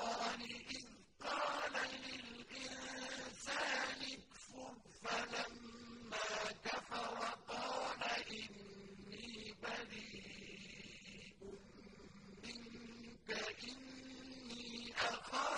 الشيطان إذ قال للإنسان اكفر فلما كفر قال إني بريء منك إني أخاف